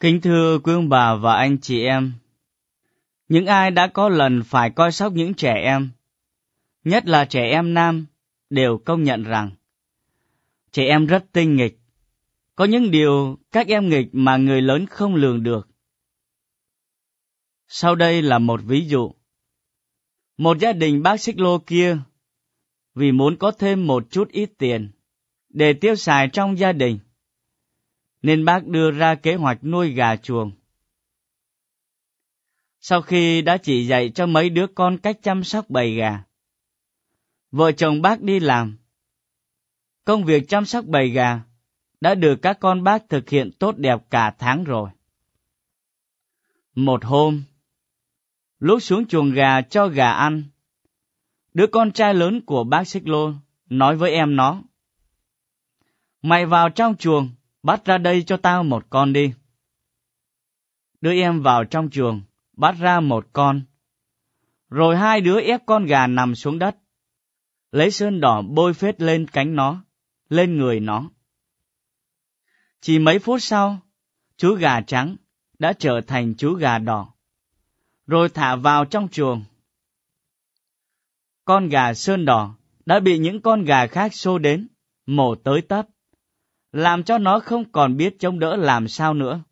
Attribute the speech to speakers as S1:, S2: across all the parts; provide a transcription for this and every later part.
S1: Kính thưa quý ông bà và anh chị em, những ai đã có lần phải coi sóc những trẻ em, nhất là trẻ em nam, đều công nhận rằng trẻ em rất tinh nghịch. Có những điều các em nghịch mà người lớn không lường được. Sau đây là một ví dụ. Một gia đình bác xích lô kia, vì muốn có thêm một chút ít tiền để tiêu xài trong gia đình, nên bác đưa ra kế hoạch nuôi gà chuồng. Sau khi đã chỉ dạy cho mấy đứa con cách chăm sóc bầy gà, vợ chồng bác đi làm. Công việc chăm sóc bầy gà đã được các con bác thực hiện tốt đẹp cả tháng rồi. Một hôm, lúc xuống chuồng gà cho gà ăn, đứa con trai lớn của bác Xích Lô nói với em nó. Mày vào trong chuồng, bắt ra đây cho tao một con đi. đưa em vào trong chuồng, bắt ra một con. Rồi hai đứa ép con gà nằm xuống đất. Lấy sơn đỏ bôi phết lên cánh nó, lên người nó. Chỉ mấy phút sau, chú gà trắng đã trở thành chú gà đỏ. Rồi thả vào trong chuồng. Con gà sơn đỏ đã bị những con gà khác xô đến, mổ tới tấp làm cho nó không còn biết chống đỡ làm sao nữa.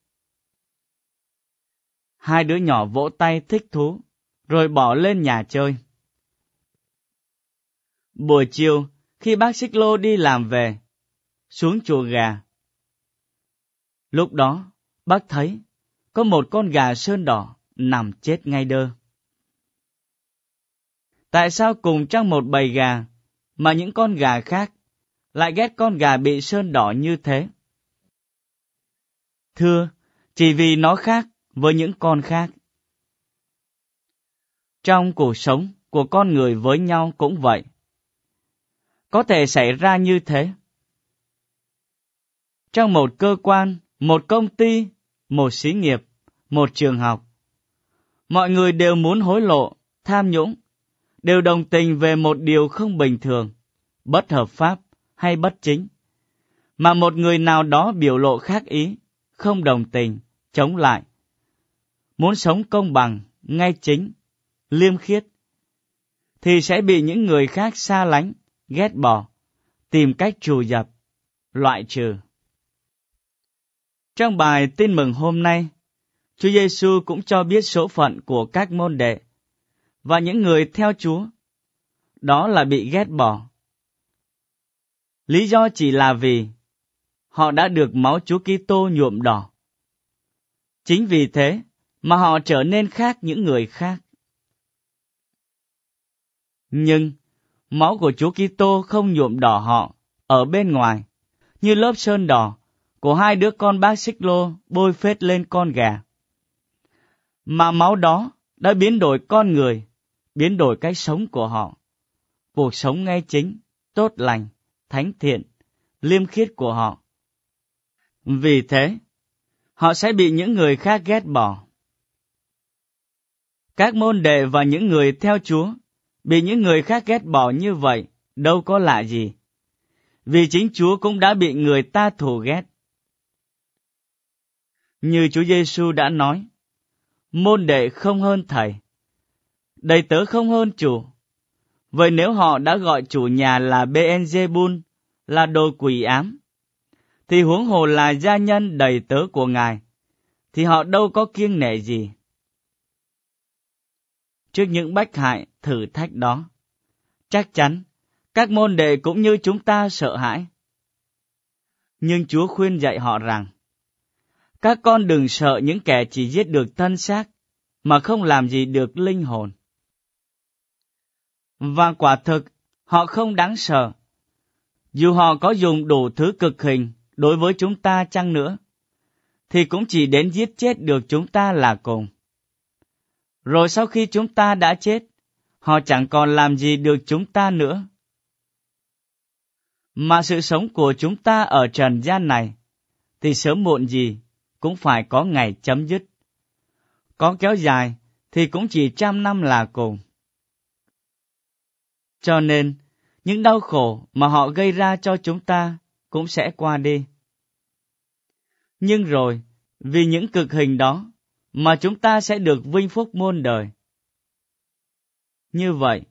S1: Hai đứa nhỏ vỗ tay thích thú, rồi bỏ lên nhà chơi. Buổi chiều, khi bác Xích Lô đi làm về, xuống chùa gà. Lúc đó, bác thấy có một con gà sơn đỏ nằm chết ngay đơ. Tại sao cùng trong một bầy gà mà những con gà khác lại ghét con gà bị sơn đỏ như thế? Thưa, chỉ vì nó khác với những con khác. Trong cuộc sống của con người với nhau cũng vậy. Có thể xảy ra như thế. Trong một cơ quan, một công ty, một xí nghiệp, một trường học, mọi người đều muốn hối lộ, tham nhũng, đều đồng tình về một điều không bình thường, bất hợp pháp hay bất chính, mà một người nào đó biểu lộ khác ý, không đồng tình, chống lại. Muốn sống công bằng, ngay chính, liêm khiết, thì sẽ bị những người khác xa lánh, ghét bỏ, tìm cách trù dập, loại trừ. Trong bài tin mừng hôm nay, Chúa Giêsu cũng cho biết số phận của các môn đệ và những người theo Chúa. Đó là bị ghét bỏ, Lý do chỉ là vì họ đã được máu Chúa Kitô nhuộm đỏ. Chính vì thế mà họ trở nên khác những người khác. Nhưng máu của Chúa Kitô không nhuộm đỏ họ ở bên ngoài, như lớp sơn đỏ của hai đứa con bác xích lô bôi phết lên con gà. Mà máu đó đã biến đổi con người, biến đổi cái sống của họ. Cuộc sống ngay chính, tốt lành, thánh thiện, liêm khiết của họ. Vì thế, họ sẽ bị những người khác ghét bỏ. Các môn đệ và những người theo Chúa bị những người khác ghét bỏ như vậy đâu có lạ gì. Vì chính Chúa cũng đã bị người ta thù ghét. Như Chúa Giêsu đã nói, môn đệ không hơn thầy, đầy tớ không hơn chủ, Vậy nếu họ đã gọi chủ nhà là Beelzebul, là đồ quỷ ám, thì huống hồ là gia nhân đầy tớ của Ngài, thì họ đâu có kiêng nể gì. Trước những bách hại, thử thách đó, chắc chắn các môn đệ cũng như chúng ta sợ hãi. Nhưng Chúa khuyên dạy họ rằng, các con đừng sợ những kẻ chỉ giết được thân xác, mà không làm gì được linh hồn. Và quả thực, họ không đáng sợ. Dù họ có dùng đủ thứ cực hình đối với chúng ta chăng nữa, thì cũng chỉ đến giết chết được chúng ta là cùng. Rồi sau khi chúng ta đã chết, họ chẳng còn làm gì được chúng ta nữa. Mà sự sống của chúng ta ở trần gian này, thì sớm muộn gì cũng phải có ngày chấm dứt. Có kéo dài thì cũng chỉ trăm năm là cùng. Cho nên, những đau khổ mà họ gây ra cho chúng ta cũng sẽ qua đi. Nhưng rồi, Vì những cực hình đó mà chúng ta sẽ được vinh phúc muôn đời. Như vậy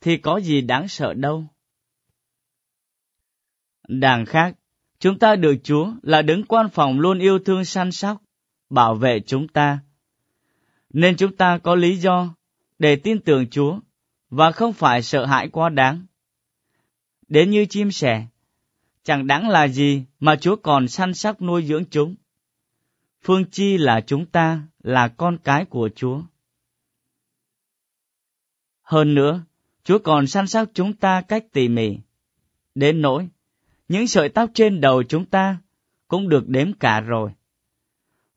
S1: thì có gì đáng sợ đâu. Đàng khác, chúng ta được Chúa là đứng quan phòng luôn yêu thương săn sóc, bảo vệ chúng ta. Nên chúng ta có lý do để tin tưởng Chúa và không phải sợ hãi quá đáng. Đến như chim sẻ, chẳng đáng là gì mà Chúa còn săn sóc nuôi dưỡng chúng. Phương chi là chúng ta là con cái của Chúa. Hơn nữa, Chúa còn săn sóc chúng ta cách tỉ mỉ. Đến nỗi, những sợi tóc trên đầu chúng ta cũng được đếm cả rồi.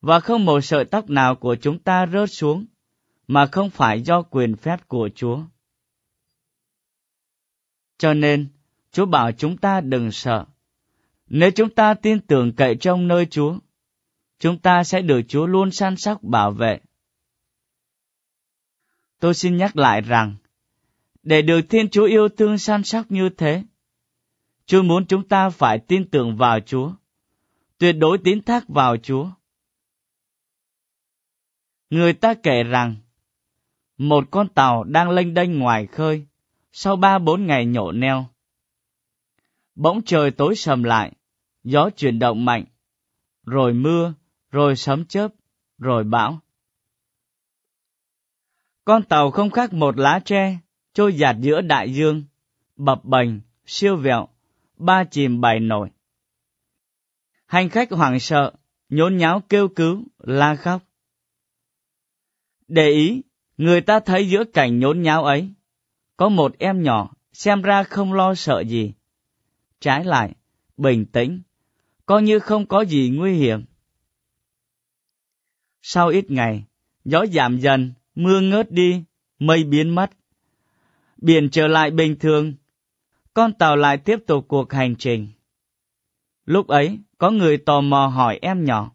S1: Và không một sợi tóc nào của chúng ta rớt xuống mà không phải do quyền phép của Chúa. Cho nên, Chúa bảo chúng ta đừng sợ. Nếu chúng ta tin tưởng cậy trong nơi Chúa, chúng ta sẽ được Chúa luôn săn sóc bảo vệ. Tôi xin nhắc lại rằng, để được Thiên Chúa yêu thương săn sóc như thế, Chúa muốn chúng ta phải tin tưởng vào Chúa, tuyệt đối tín thác vào Chúa. Người ta kể rằng, một con tàu đang lênh đênh ngoài khơi, sau ba bốn ngày nhổ neo. Bỗng trời tối sầm lại, gió chuyển động mạnh, rồi mưa, rồi sấm chớp, rồi bão. Con tàu không khác một lá tre, trôi giạt giữa đại dương, bập bềnh, siêu vẹo, ba chìm bảy nổi. Hành khách hoảng sợ, nhốn nháo kêu cứu, la khóc. Để ý, người ta thấy giữa cảnh nhốn nháo ấy, có một em nhỏ, xem ra không lo sợ gì. Trái lại, bình tĩnh, coi như không có gì nguy hiểm. Sau ít ngày, gió giảm dần, mưa ngớt đi, mây biến mất. Biển trở lại bình thường, con tàu lại tiếp tục cuộc hành trình. Lúc ấy, có người tò mò hỏi em nhỏ.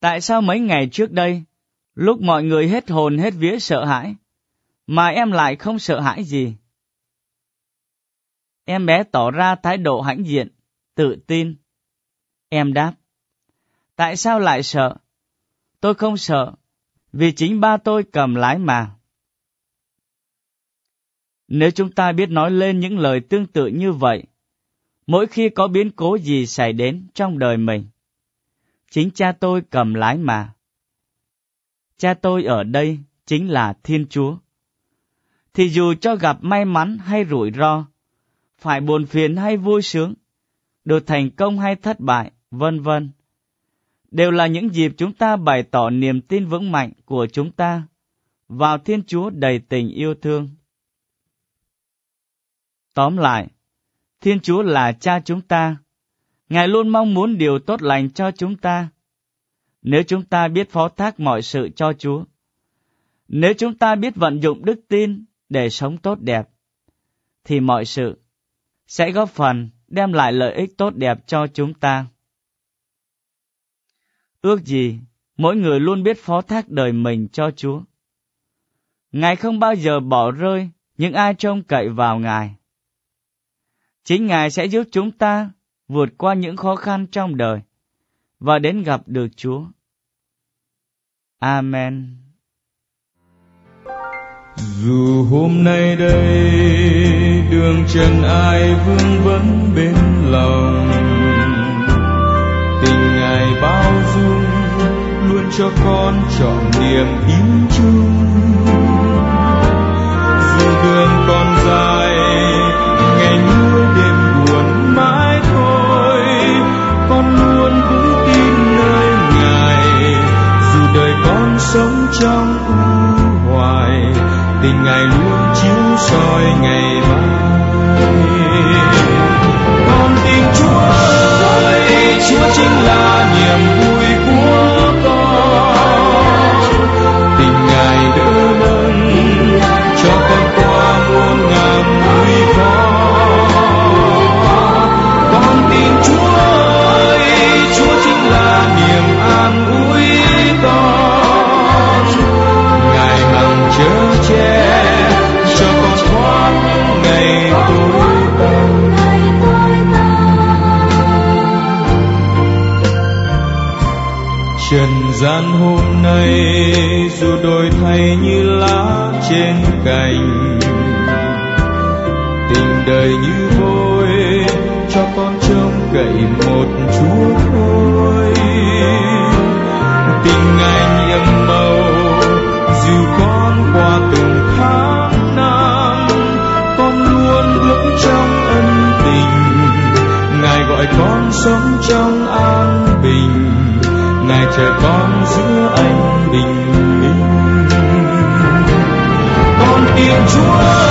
S1: Tại sao mấy ngày trước đây, lúc mọi người hết hồn hết vía sợ hãi, mà em lại không sợ hãi gì? Em bé tỏ ra thái độ hãnh diện, tự tin. Em đáp, tại sao lại sợ? Tôi không sợ, vì chính ba tôi cầm lái mà. Nếu chúng ta biết nói lên những lời tương tự như vậy, mỗi khi có biến cố gì xảy đến trong đời mình, chính cha tôi cầm lái mà. Cha tôi ở đây chính là Thiên Chúa. Thì dù cho gặp may mắn hay rủi ro, phải buồn phiền hay vui sướng, được thành công hay thất bại, vân vân, đều là những dịp chúng ta bày tỏ niềm tin vững mạnh của chúng ta vào Thiên Chúa đầy tình yêu thương. Tóm lại, Thiên Chúa là cha chúng ta. Ngài luôn mong muốn điều tốt lành cho chúng ta. Nếu chúng ta biết phó thác mọi sự cho Chúa, nếu chúng ta biết vận dụng đức tin để sống tốt đẹp, thì mọi sự sẽ góp phần đem lại lợi ích tốt đẹp cho chúng ta. Ước gì, mỗi người luôn biết phó thác đời mình cho Chúa. Ngài không bao giờ bỏ rơi những ai trông cậy vào Ngài. Chính Ngài sẽ giúp chúng ta vượt qua những khó khăn trong đời và đến gặp được Chúa. Amen.
S2: Dù hôm nay đây, đường trần ai vương vấn bên lòng. Tình Ngài bao dung, luôn cho con chọn niềm yêu chung. Gian hôm nay, dù đổi thay như lá trên cành, tình đời như vôi, cho con trông cậy một chúa thôi. Tình ngài nhiệm màu, dù con qua từng tháng năm, con luôn bước trong ân tình. Ngài gọi con sống trong trẻ con giữa anh bình minh. Con tin chúa